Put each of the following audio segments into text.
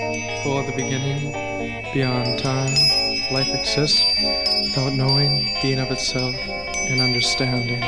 before the beginning, beyond time, life exists without knowing, being of itself, and understanding.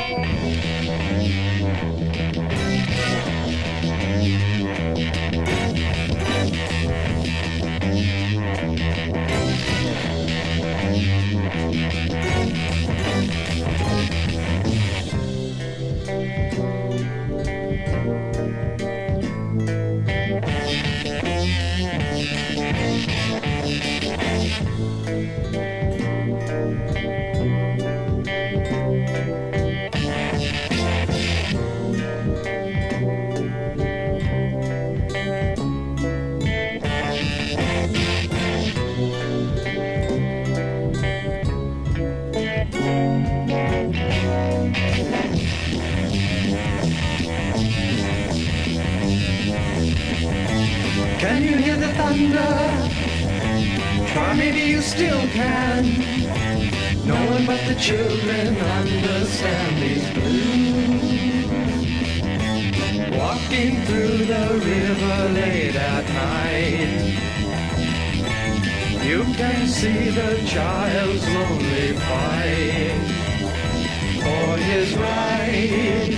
One but the children understand these blues. Walking through the river late at night. You can see the child's lonely fight for his right.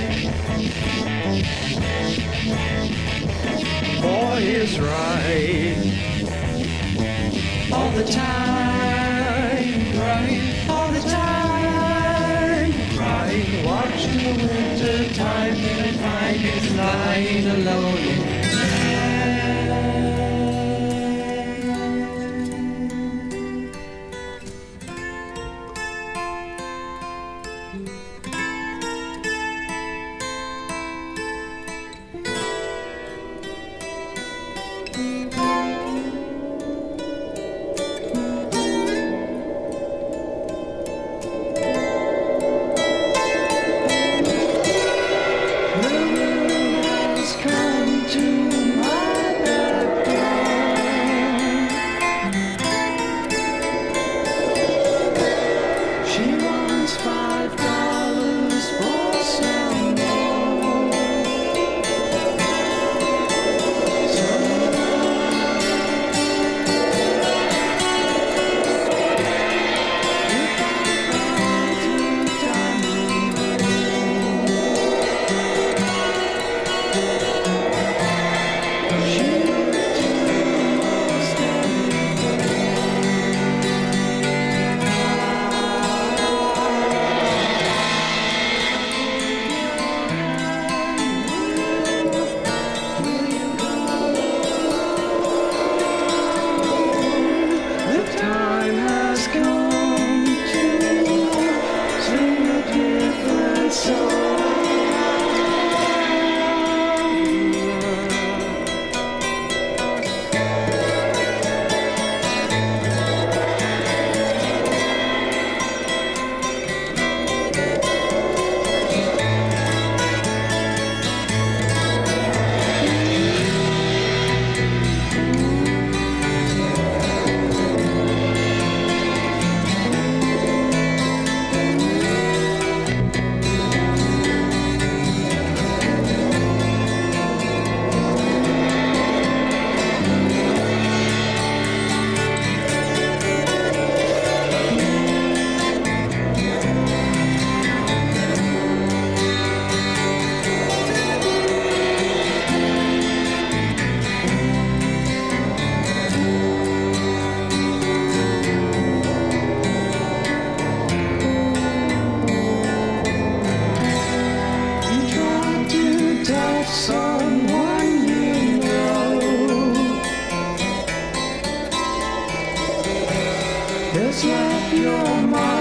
for his right. All the time, he's lying alone Let your mind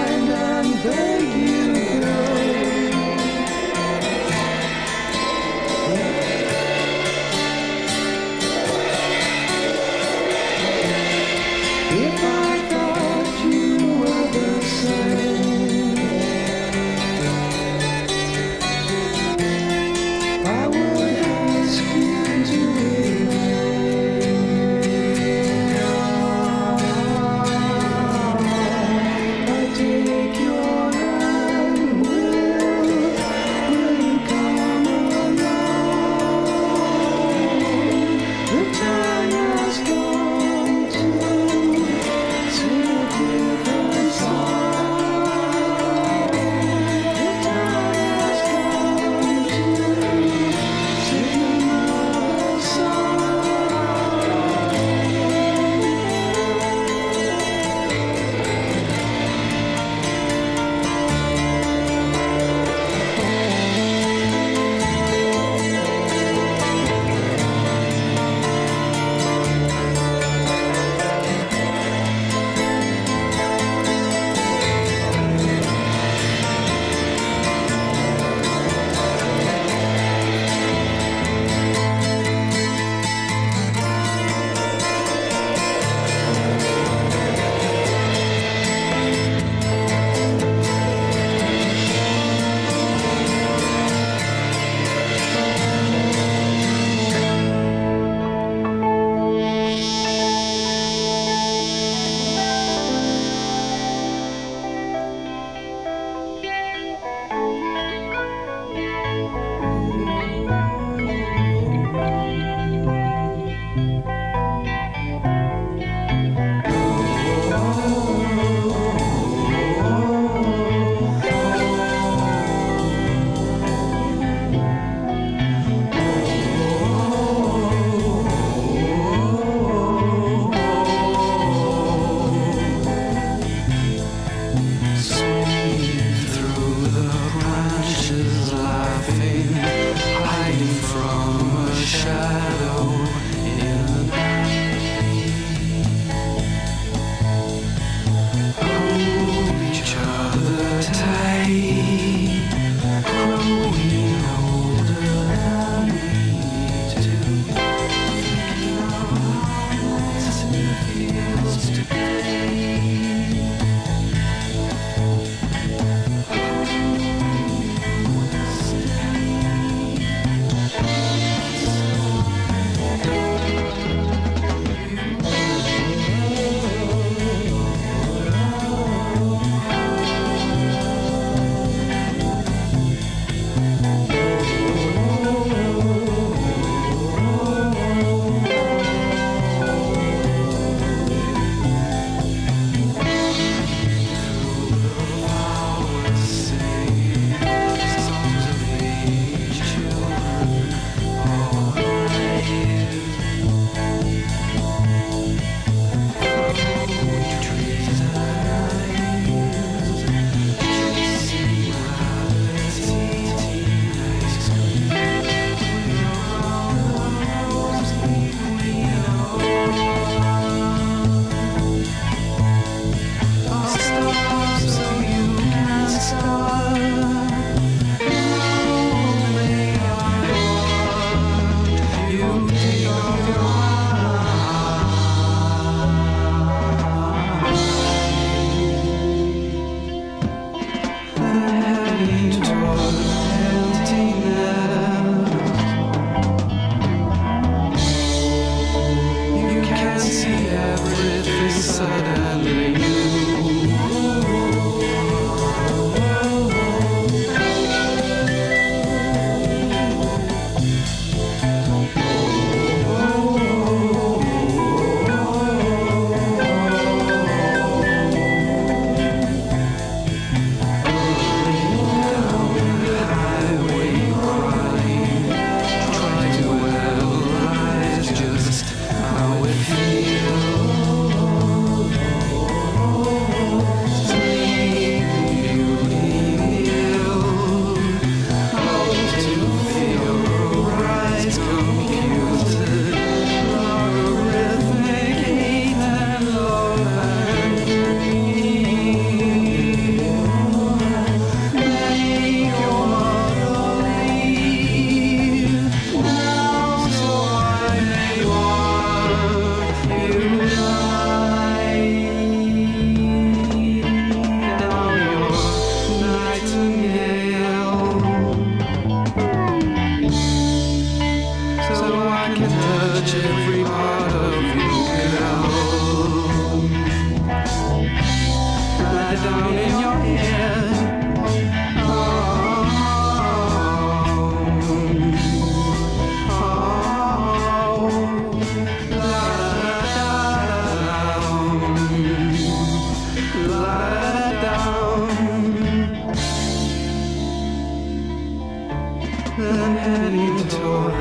and heading toward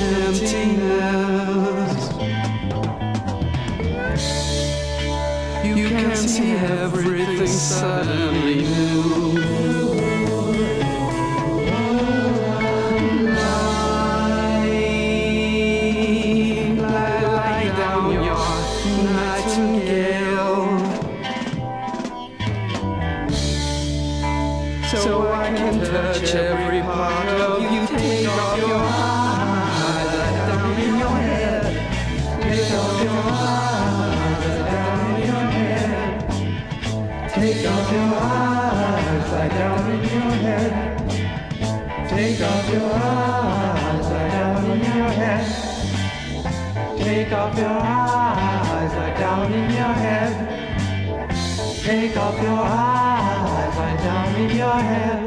emptiness. You can see everything suddenly new. Lie, lie, your eyes, in your head. Take off your eyes, I down in your head. Take off your eyes, I down in your head.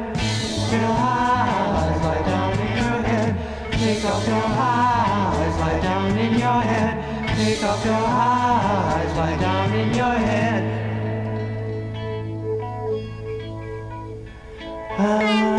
Your eyes, lie down in your head. Take off your eyes, lie down in your head. Take off your eyes, lie down in your head. Ah.